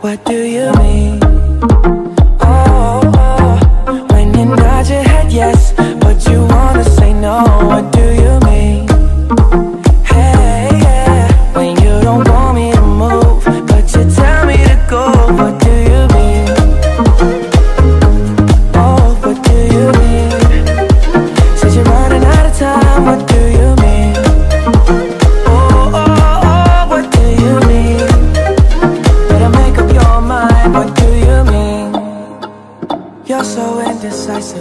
What do you mean? Oh, oh, oh. when you nod your head yes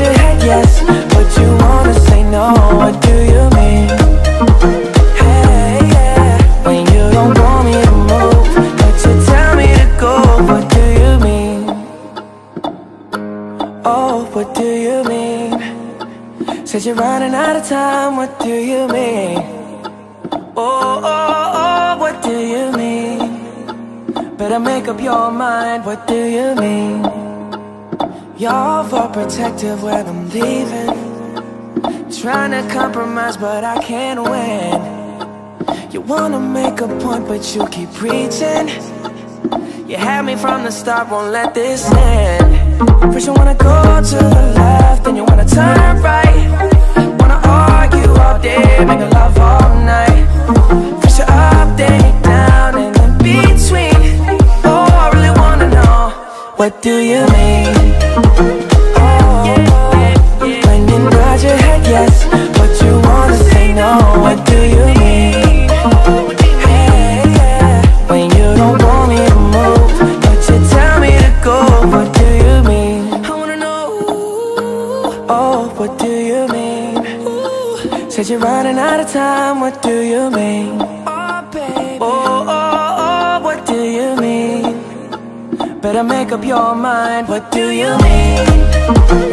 yes But you wanna say no, what do you mean? Hey, yeah, when you don't want me to move But you tell me to go, what do you mean? Oh, what do you mean? Said you're running out of time, what do you mean? Oh, oh, oh, what do you mean? Better make up your mind, what do you mean? You're overprotective when I'm leaving. Trying to compromise but I can't win. You wanna make a point but you keep preaching. You had me from the start, won't let this end. First you wanna go to the left, what do you mean? Oh, when you nod your head yes, but you wanna say no, what do you mean? Hey, yeah, when you don't want me to move, but you tell me to go, what do you mean? I wanna know, oh, what do you mean? Said you're running out of time, what do you mean? Oh. Better make up your mind, what do you mean?